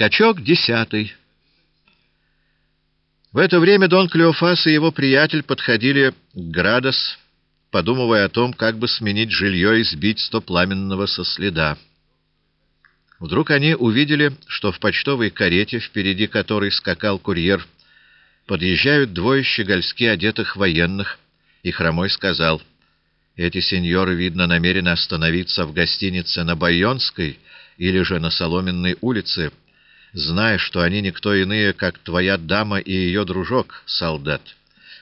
Скачок десятый. В это время Дон Клеофас и его приятель подходили к Градос, подумывая о том, как бы сменить жилье и сбить стопламенного со следа. Вдруг они увидели, что в почтовой карете, впереди которой скакал курьер, подъезжают двое щегольски одетых военных, и Хромой сказал, «Эти сеньоры, видно, намерены остановиться в гостинице на Байонской или же на Соломенной улице, зная, что они никто иные, как твоя дама и ее дружок, солдат.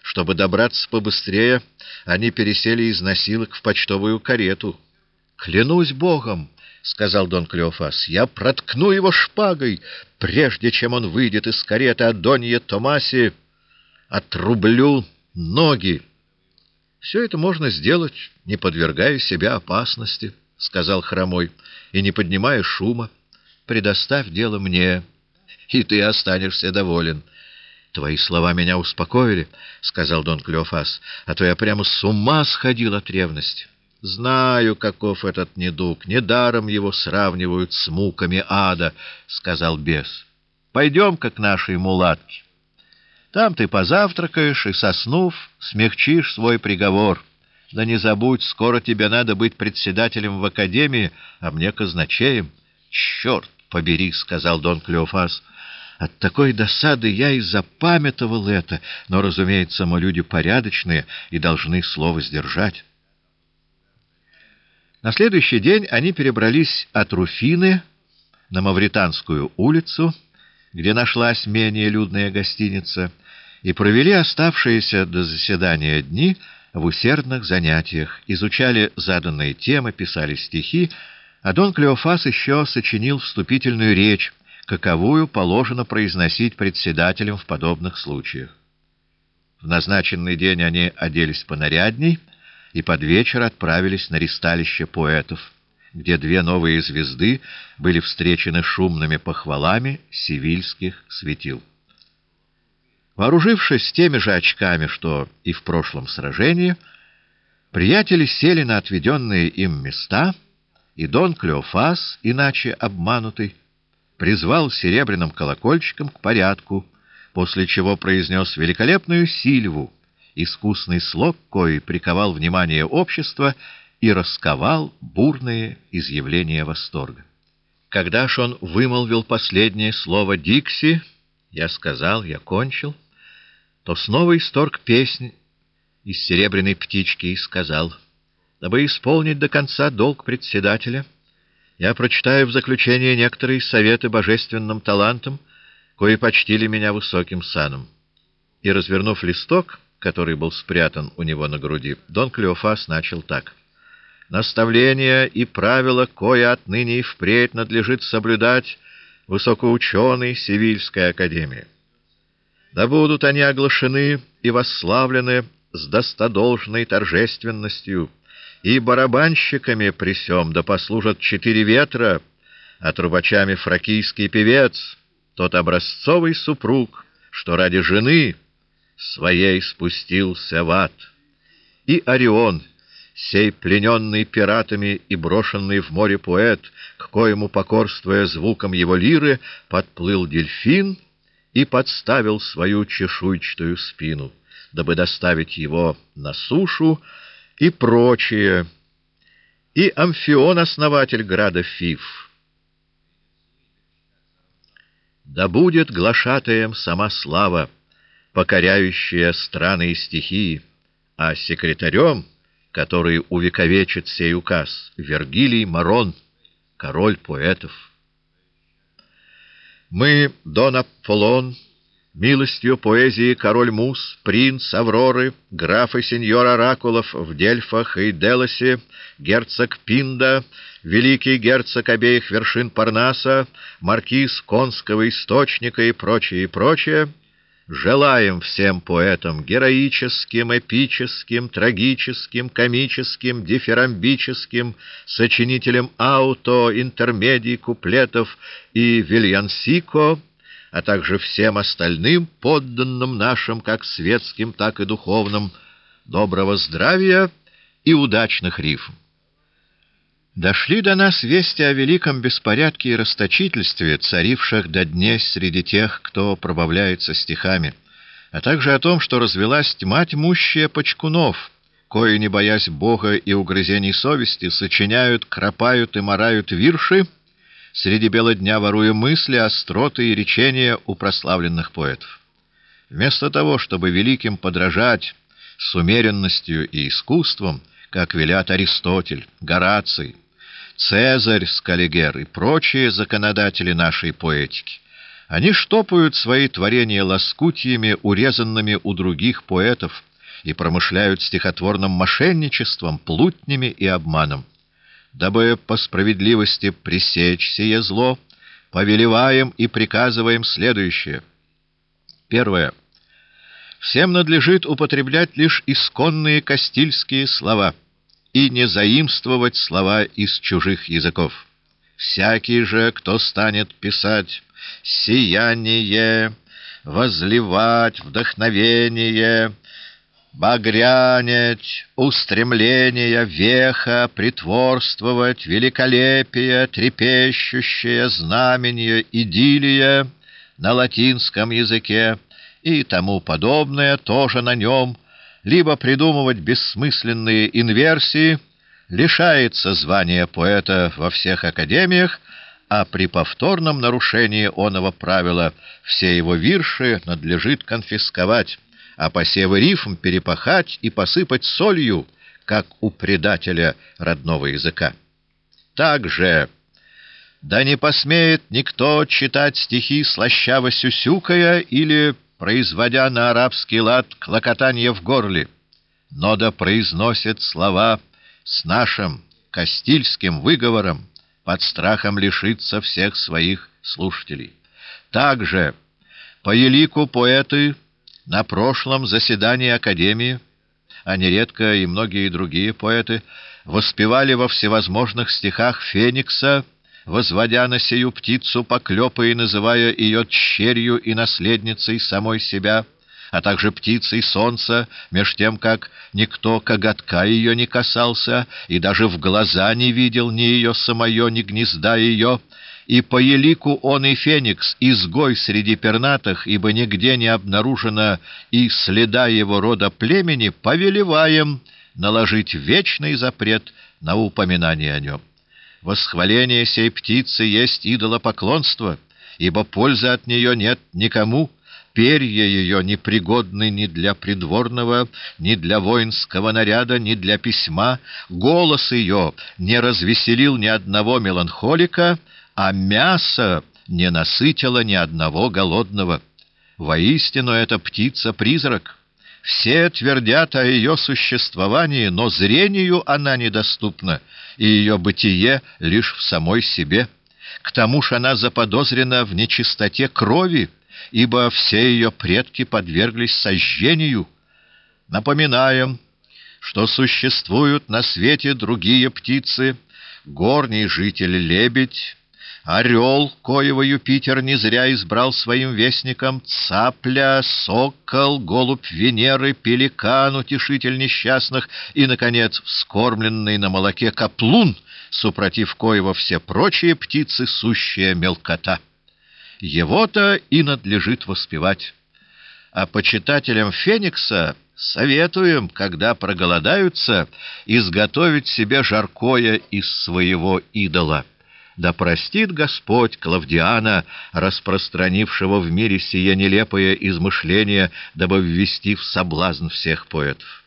Чтобы добраться побыстрее, они пересели из носилок в почтовую карету. — Клянусь Богом! — сказал Дон Клеофас. — Я проткну его шпагой, прежде чем он выйдет из кареты от Донья Томаси. Отрублю ноги. — Все это можно сделать, не подвергая себя опасности, — сказал Хромой, — и не поднимая шума. Предоставь дело мне, и ты останешься доволен. — Твои слова меня успокоили, — сказал Дон Клеофас, — а то я прямо с ума сходил от ревности. Знаю, каков этот недуг, недаром его сравнивают с муками ада, — сказал бес. Пойдем-ка к нашей мулатке. Там ты позавтракаешь и, соснув, смягчишь свой приговор. Да не забудь, скоро тебе надо быть председателем в академии, а мне казначеем. Черт! Побери, — сказал Дон Клеофас. От такой досады я и запамятовал это, но, разумеется, мы люди порядочные и должны слово сдержать. На следующий день они перебрались от Руфины на Мавританскую улицу, где нашлась менее людная гостиница, и провели оставшиеся до заседания дни в усердных занятиях, изучали заданные темы, писали стихи, а Дон Клеофас еще сочинил вступительную речь, каковую положено произносить председателям в подобных случаях. В назначенный день они оделись понарядней и под вечер отправились на ристалище поэтов, где две новые звезды были встречены шумными похвалами сивильских светил. Вооружившись теми же очками, что и в прошлом сражении, приятели сели на отведенные им места — и Дон Клеофас, иначе обманутый, призвал серебряным колокольчиком к порядку, после чего произнес великолепную сильву, искусный слог, кой приковал внимание общества и расковал бурные изъявления восторга. Когда ж он вымолвил последнее слово «Дикси», я сказал, я кончил, то снова исторг песнь из серебряной птички и сказал — Дабы исполнить до конца долг председателя, я прочитаю в заключение некоторые советы божественным талантам, кои почтили меня высоким саном. И, развернув листок, который был спрятан у него на груди, Дон Клеофас начал так. «Наставления и правила, кое отныне и впредь надлежит соблюдать высокоученый Севильской академии. Да будут они оглашены и восславлены с достодолжной торжественностью» и барабанщиками при сём да послужат четыре ветра, а трубачами фракийский певец, тот образцовый супруг, что ради жены своей спустился в ад. И Орион, сей плененный пиратами и брошенный в море поэт, к коему, покорствуя звуком его лиры, подплыл дельфин и подставил свою чешуйчатую спину, дабы доставить его на сушу, и прочие, и Амфион, основатель града Фиф. Да будет глашатаем сама слава, покоряющая страны и стихии, а секретарем, который увековечит сей указ, Вергилий Марон, король поэтов. Мы, Дон Аполлон, Милостью поэзии король Мус, принц Авроры, граф и сеньор Оракулов в Дельфах и Делосе, герцог Пинда, великий герцог обеих вершин Парнаса, маркиз Конского источника и прочее, и прочее, желаем всем поэтам героическим, эпическим, трагическим, комическим, дифирамбическим, сочинителям ауто, интермедий, куплетов и вильянсико, а также всем остальным подданным нашим, как светским, так и духовным, доброго здравия и удачных рифм. Дошли до нас вести о великом беспорядке и расточительстве, царивших до дней среди тех, кто пробавляется стихами, а также о том, что развелась тьма тьмущая почкунов, кои, не боясь Бога и угрызений совести, сочиняют, кропают и морают вирши, среди бела дня воруя мысли, остроты и речения у прославленных поэтов. Вместо того, чтобы великим подражать с умеренностью и искусством, как велят Аристотель, Гораций, Цезарь Скаллигер и прочие законодатели нашей поэтики. Они штопают свои творения лоскутьями, урезанными у других поэтов, и промышляют стихотворным мошенничеством, плутнями и обманом. Дабы по справедливости пресечь сие зло, повелеваем и приказываем следующее. Первое. Всем надлежит употреблять лишь исконные кастильские слова — и не заимствовать слова из чужих языков. Всякий же, кто станет писать «сияние», «возливать», «вдохновение», «багрянить», «устремление», «веха», «притворствовать», «великолепие», «трепещущее», «знамение», «идиллия» на латинском языке и тому подобное тоже на нем – либо придумывать бессмысленные инверсии, лишается звания поэта во всех академиях, а при повторном нарушении оного правила все его вирши надлежит конфисковать, а посевы рифм перепахать и посыпать солью, как у предателя родного языка. Также да не посмеет никто читать стихи слащаво сюсюкая или производя на арабский лад клокотание в горле, но да произносит слова с нашим кастильским выговором под страхом лишиться всех своих слушателей. Также по елику поэты на прошлом заседании Академии, а нередко и многие другие поэты, воспевали во всевозможных стихах Феникса возводя на сию птицу поклепы и называя ее черью и наследницей самой себя, а также птицей солнца, меж тем, как никто коготка ее не касался и даже в глаза не видел ни ее самое, ни гнезда ее, и по елику он и феникс, изгой среди пернатых, ибо нигде не обнаружено и следа его рода племени, повелеваем наложить вечный запрет на упоминание о нем. Восхваление сей птицы есть идолопоклонство, ибо пользы от нее нет никому, перья ее непригодны ни для придворного, ни для воинского наряда, ни для письма, голос ее не развеселил ни одного меланхолика, а мясо не насытило ни одного голодного. Воистину, эта птица-призрак. Все твердят о ее существовании, но зрению она недоступна, и ее бытие лишь в самой себе. К тому же она заподозрена в нечистоте крови, ибо все ее предки подверглись сожжению. Напоминаем, что существуют на свете другие птицы, горний житель лебедь, Орел, коего Юпитер не зря избрал своим вестником, цапля, сокол, голубь Венеры, пеликан, утешитель несчастных и, наконец, вскормленный на молоке каплун, супротив коего все прочие птицы сущая мелкота. Его-то и надлежит воспевать. А почитателям Феникса советуем, когда проголодаются, изготовить себе жаркое из своего идола. Да простит Господь Клавдиана, распространившего в мире сие нелепое измышление, дабы ввести в соблазн всех поэтов.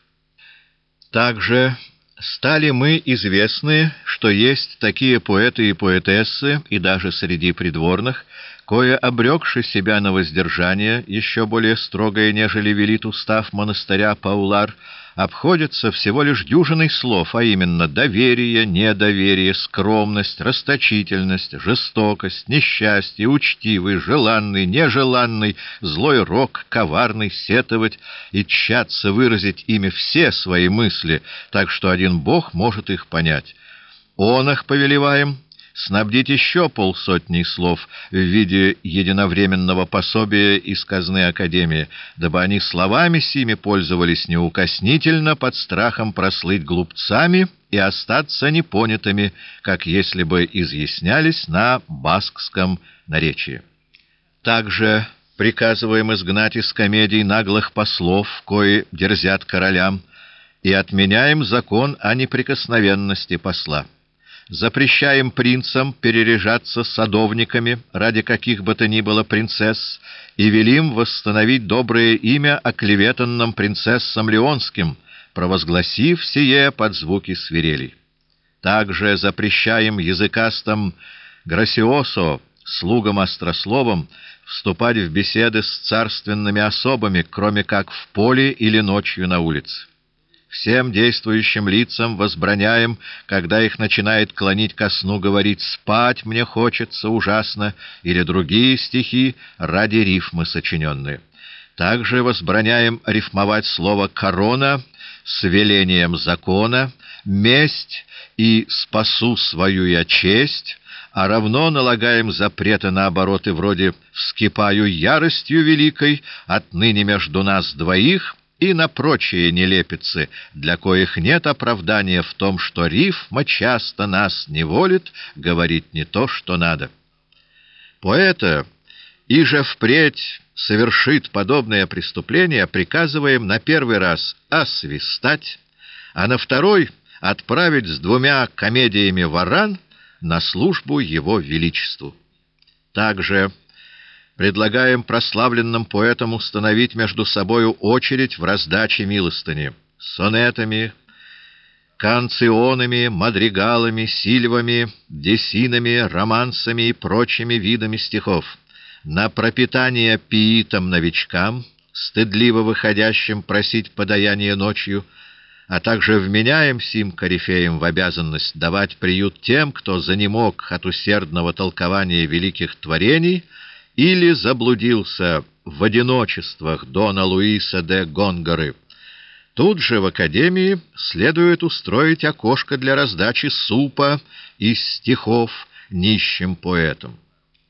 Также стали мы известны, что есть такие поэты и поэтессы, и даже среди придворных, кое, обрекши себя на воздержание, еще более строгое, нежели велит устав монастыря Паулар, обходится всего лишь дюжиной слов, а именно доверие, недоверие, скромность, расточительность, жестокость, несчастье, учтивый, желанный, нежеланный, злой рок, коварный, сетовать и тщаться выразить ими все свои мысли, так что один Бог может их понять. Он их повелеваем, снабдить еще полсотни слов в виде единовременного пособия из казны Академии, дабы они словами сими пользовались неукоснительно под страхом прослыть глупцами и остаться непонятыми, как если бы изъяснялись на баскском наречии. Также приказываем изгнать из комедий наглых послов, кои дерзят королям, и отменяем закон о неприкосновенности посла. Запрещаем принцам переряжаться садовниками ради каких бы то ни было принцесс и велим восстановить доброе имя оклеветанным принцессам Леонским, провозгласив сие под звуки свирелей. Также запрещаем языкастам Грасиосо, слугам острословам, вступать в беседы с царственными особами, кроме как в поле или ночью на улице. Всем действующим лицам возбраняем, когда их начинает клонить ко сну, говорить «спать мне хочется ужасно» или другие стихи ради рифмы сочиненные. Также возбраняем рифмовать слово «корона» с велением закона, «месть» и «спасу свою я честь», а равно налагаем запреты на обороты вроде «вскипаю яростью великой, отныне между нас двоих», и на прочие нелепицы, для коих нет оправдания в том, что рифма часто нас не волит говорить не то, что надо. Поэта, и же впредь совершит подобное преступление, приказываем на первый раз освистать, а на второй отправить с двумя комедиями «Варан» на службу его величеству. Также предлагаем прославленным поэтам установить между собою очередь в раздаче милостыни. Сонетами, канционами, мадригалами, сильвами, десинами, романсами и прочими видами стихов, на пропитание пиитам новичкам, стыдливо выходящим просить подаяние ночью, а также вменяем сим корифеям в обязанность давать приют тем, кто занемог от усердного толкования великих творений — или заблудился в одиночествах Дона Луиса де Гонгоры. Тут же в академии следует устроить окошко для раздачи супа из стихов нищим поэтам.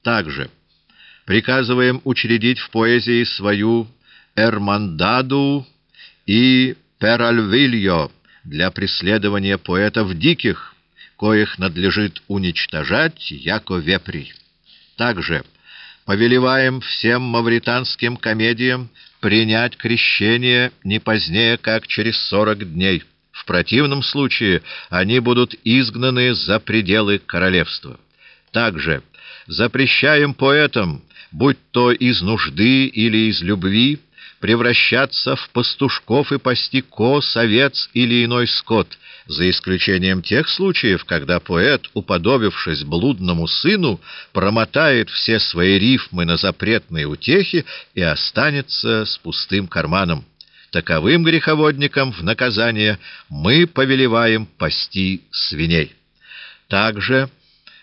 Также приказываем учредить в поэзии свою «Эрмандаду» и «Перальвильо» для преследования поэтов диких, коих надлежит уничтожать, яко вепри. Также повелеваем всем мавританским комедиям принять крещение не позднее, как через сорок дней. В противном случае они будут изгнаны за пределы королевства. Также запрещаем поэтам, будь то из нужды или из любви, превращаться в пастушков и пасти коз, овец или иной скот, за исключением тех случаев, когда поэт, уподобившись блудному сыну, промотает все свои рифмы на запретные утехи и останется с пустым карманом. Таковым греховодникам в наказание мы повелеваем пасти свиней. Также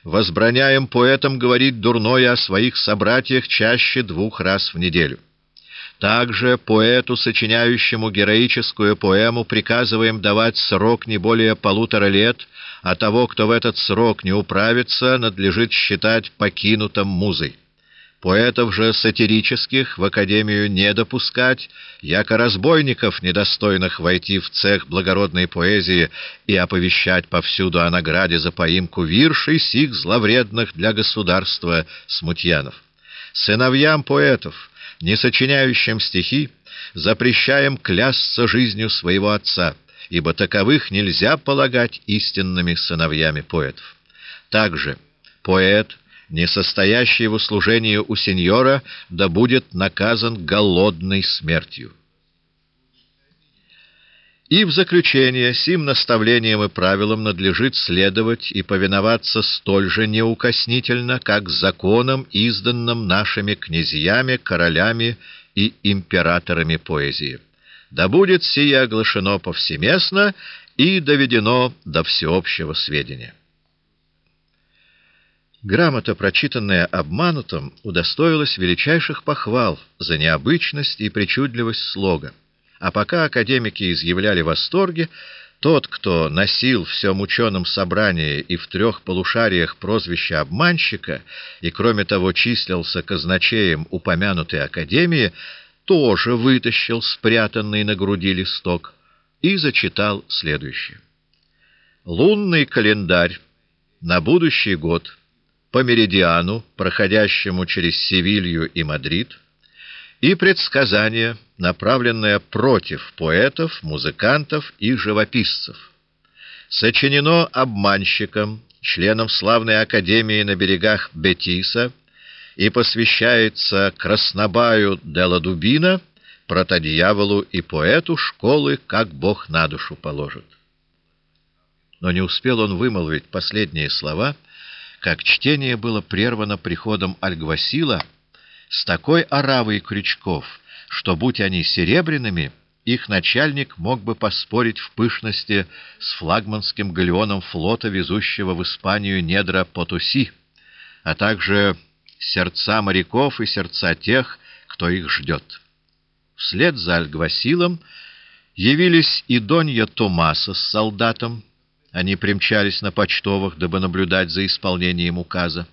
возбраняем поэтам говорить дурное о своих собратьях чаще двух раз в неделю. Также поэту, сочиняющему героическую поэму, приказываем давать срок не более полутора лет, а того, кто в этот срок не управится, надлежит считать покинутым музой. Поэтов же сатирических в академию не допускать, яко разбойников, недостойных войти в цех благородной поэзии и оповещать повсюду о награде за поимку виршей сих зловредных для государства смутьянов. Сыновьям поэтов, не сочиняющим стихи, запрещаем клясться жизнью своего отца, ибо таковых нельзя полагать истинными сыновьями поэтов. Также поэт, не состоящий в услужении у сеньора, да будет наказан голодной смертью. И в заключение сим наставлениям и правилам надлежит следовать и повиноваться столь же неукоснительно, как законам, изданным нашими князьями, королями и императорами поэзии. Да будет сие оглашено повсеместно и доведено до всеобщего сведения. Грамота, прочитанная обманутым, удостоилась величайших похвал за необычность и причудливость слога. А пока академики изъявляли восторги, Тот, кто носил всем ученом собрании и в трех полушариях прозвище обманщика, и, кроме того, числился казначеем упомянутой академии, тоже вытащил спрятанный на груди листок и зачитал следующее. «Лунный календарь на будущий год по меридиану, проходящему через Севилью и Мадрид, и предсказание, направленное против поэтов, музыкантов и живописцев. Сочинено обманщиком, членом славной академии на берегах Бетиса и посвящается Краснобаю де Ладубина, протодьяволу и поэту школы, как Бог на душу положит. Но не успел он вымолвить последние слова, как чтение было прервано приходом Альгвасила с такой оравой крючков, что, будь они серебряными, их начальник мог бы поспорить в пышности с флагманским галеоном флота, везущего в Испанию недра Потуси, а также сердца моряков и сердца тех, кто их ждет. Вслед за Альгвасилом явились и Донья Томаса с солдатом, они примчались на почтовых, дабы наблюдать за исполнением указа.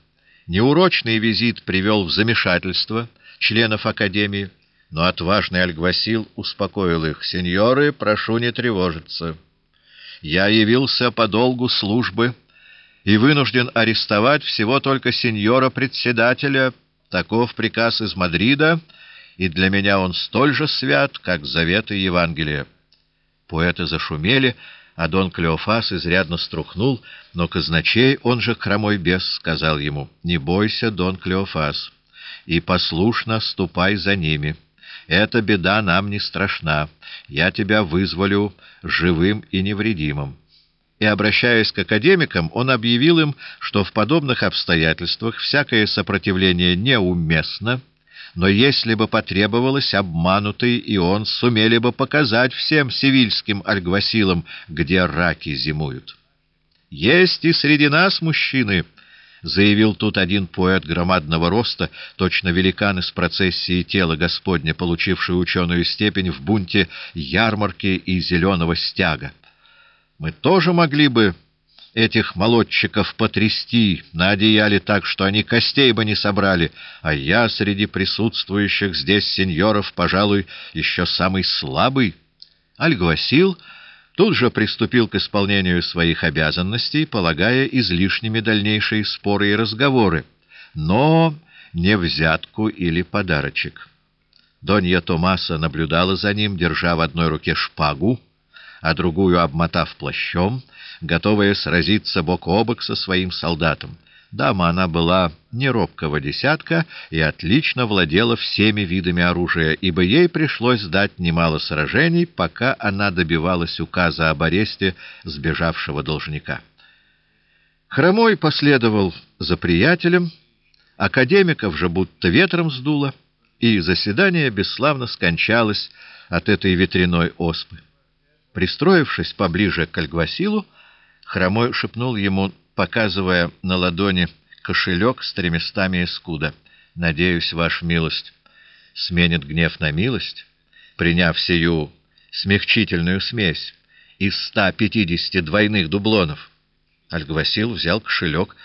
Неурочный визит привел в замешательство членов Академии, но отважный Альгвасил успокоил их. «Сеньоры, прошу не тревожиться. Я явился по долгу службы и вынужден арестовать всего только сеньора-председателя. Таков приказ из Мадрида, и для меня он столь же свят, как заветы Евангелия». Поэты зашумели, а Дон Клеофас изрядно струхнул, но казначей, он же хромой бес, сказал ему, «Не бойся, Дон Клеофас, и послушно ступай за ними. Эта беда нам не страшна, я тебя вызволю живым и невредимым». И, обращаясь к академикам, он объявил им, что в подобных обстоятельствах всякое сопротивление неуместно, но если бы потребовалось, обманутый и он сумели бы показать всем сивильским альгвасилам, где раки зимуют. «Есть и среди нас мужчины», — заявил тут один поэт громадного роста, точно великан из процессии тела Господня, получивший ученую степень в бунте ярмарки и зеленого стяга. «Мы тоже могли бы этих молодчиков потрясти на одеяле так, что они костей бы не собрали, а я среди присутствующих здесь сеньоров, пожалуй, еще самый слабый. Альгвасил тут же приступил к исполнению своих обязанностей, полагая излишними дальнейшие споры и разговоры, но не взятку или подарочек. Донья Томаса наблюдала за ним, держа в одной руке шпагу, а другую обмотав плащом, готовая сразиться бок о бок со своим солдатом. Дама она была не робкого десятка и отлично владела всеми видами оружия, ибо ей пришлось дать немало сражений, пока она добивалась указа об аресте сбежавшего должника. Хромой последовал за приятелем, академиков же будто ветром сдуло, и заседание бесславно скончалось от этой ветряной оспы. Пристроившись поближе к Альгвасилу, Хромой шепнул ему, показывая на ладони кошелек с треместами эскуда. «Надеюсь, ваша милость сменит гнев на милость, приняв сию смягчительную смесь из ста пятидесяти двойных дублонов». Альгвасил взял кошелек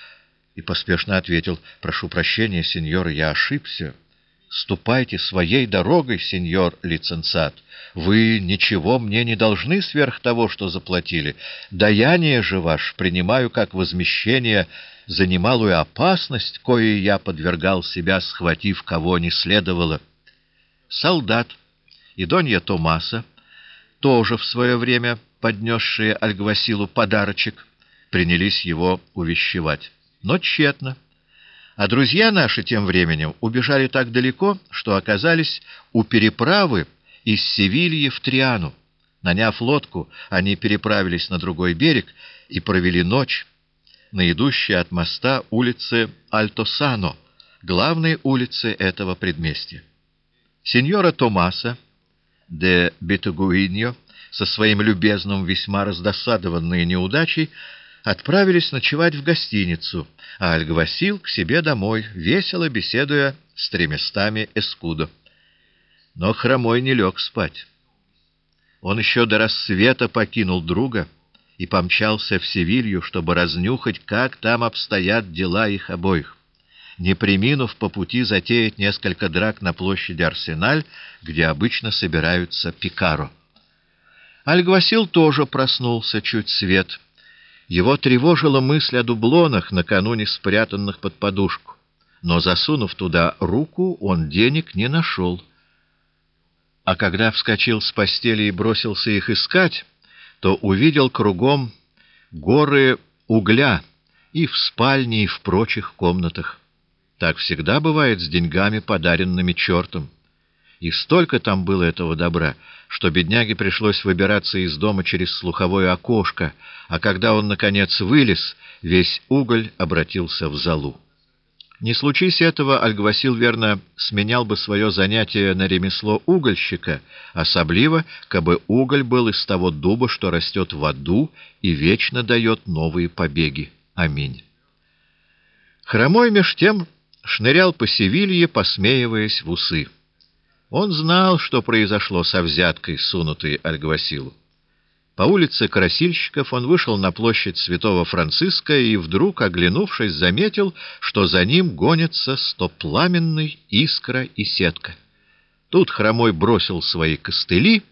и поспешно ответил, «Прошу прощения, сеньор, я ошибся». Ступайте своей дорогой, сеньор лицензат. Вы ничего мне не должны сверх того, что заплатили. Даяние же ваш принимаю как возмещение за немалую опасность, кое я подвергал себя, схватив кого не следовало. Солдат и Донья Томаса, тоже в свое время поднесшие Альгвасилу подарочек, принялись его увещевать. Но тщетно. А друзья наши тем временем убежали так далеко, что оказались у переправы из Севильи в Триану. Наняв лодку, они переправились на другой берег и провели ночь на идущей от моста улице Альтосано, главной улице этого предместья. Сеньора Томаса де Бетагуиньо со своим любезным, весьма раздосадованной неудачей, отправились ночевать в гостиницу, а Альгвасил к себе домой, весело беседуя с треместами эскудо. Но хромой не лег спать. Он еще до рассвета покинул друга и помчался в Севилью, чтобы разнюхать, как там обстоят дела их обоих, не приминув по пути затеять несколько драк на площади Арсеналь, где обычно собираются пикаро. Альгвасил тоже проснулся чуть свет. Его тревожила мысль о дублонах, накануне спрятанных под подушку. Но, засунув туда руку, он денег не нашел. А когда вскочил с постели и бросился их искать, то увидел кругом горы угля и в спальне, и в прочих комнатах. Так всегда бывает с деньгами, подаренными чертом. И столько там было этого добра, что бедняге пришлось выбираться из дома через слуховое окошко, а когда он, наконец, вылез, весь уголь обратился в залу. Не случись этого, Альгвасил, верно, сменял бы свое занятие на ремесло угольщика, особливо, кабы уголь был из того дуба, что растет в аду и вечно дает новые побеги. Аминь. Хромой меж тем шнырял по Севилье, посмеиваясь в усы. Он знал, что произошло со взяткой, сунутой Альгвасилу. По улице Красильщиков он вышел на площадь Святого Франциска и вдруг, оглянувшись, заметил, что за ним гонятся стопламенный искра и сетка. Тут Хромой бросил свои костыли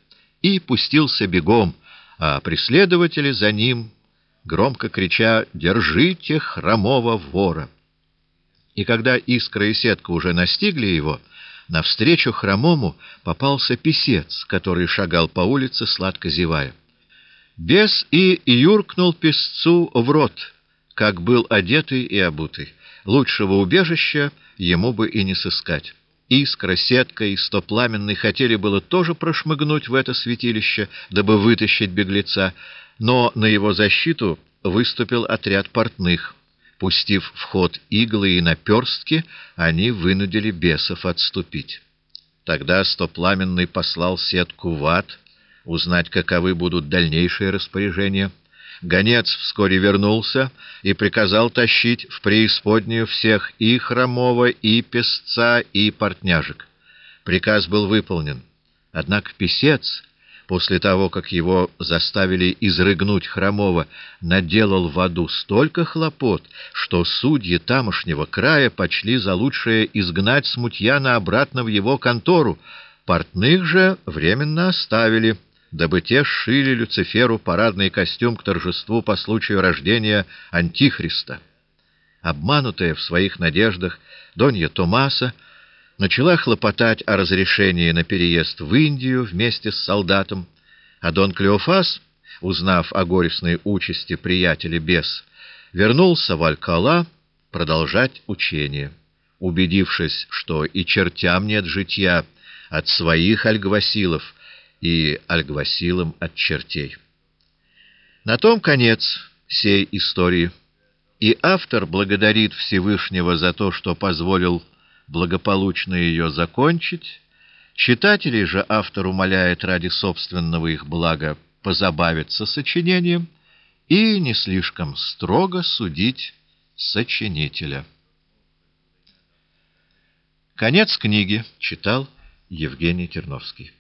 и пустился бегом, а преследователи за ним, громко крича «Держите хромого вора!». И когда искра и сетка уже настигли его, Навстречу хромому попался писец, который шагал по улице, сладко зевая. Бес и юркнул песцу в рот, как был одетый и обутый. Лучшего убежища ему бы и не сыскать. Искра, сетка и стопламенный хотели было тоже прошмыгнуть в это святилище, дабы вытащить беглеца, но на его защиту выступил отряд портных — Пустив в ход иглы и наперстки, они вынудили бесов отступить. Тогда Стопламенный послал сетку в ад, узнать, каковы будут дальнейшие распоряжения. Гонец вскоре вернулся и приказал тащить в преисподнюю всех и хромого, и песца, и портняжек. Приказ был выполнен. Однако писец после того, как его заставили изрыгнуть Хромова, наделал в аду столько хлопот, что судьи тамошнего края почли за лучшее изгнать смутьяна обратно в его контору, портных же временно оставили, дабы те сшили Люциферу парадный костюм к торжеству по случаю рождения Антихриста. Обманутая в своих надеждах, Донья Томаса начала хлопотать о разрешении на переезд в Индию вместе с солдатом, а Дон Клеофас, узнав о горестной участи приятеля бес, вернулся в Алькала продолжать учение, убедившись, что и чертям нет житья от своих альгвасилов и альгвасилам от чертей. На том конец сей истории, и автор благодарит Всевышнего за то, что позволил благополучно ее закончить, читателей же автор умоляет ради собственного их блага позабавиться сочинением и не слишком строго судить сочинителя. Конец книги читал Евгений Терновский.